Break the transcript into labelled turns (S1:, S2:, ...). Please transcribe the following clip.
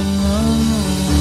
S1: Oh.